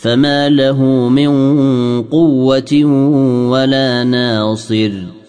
فما له من قوة ولا ناصر.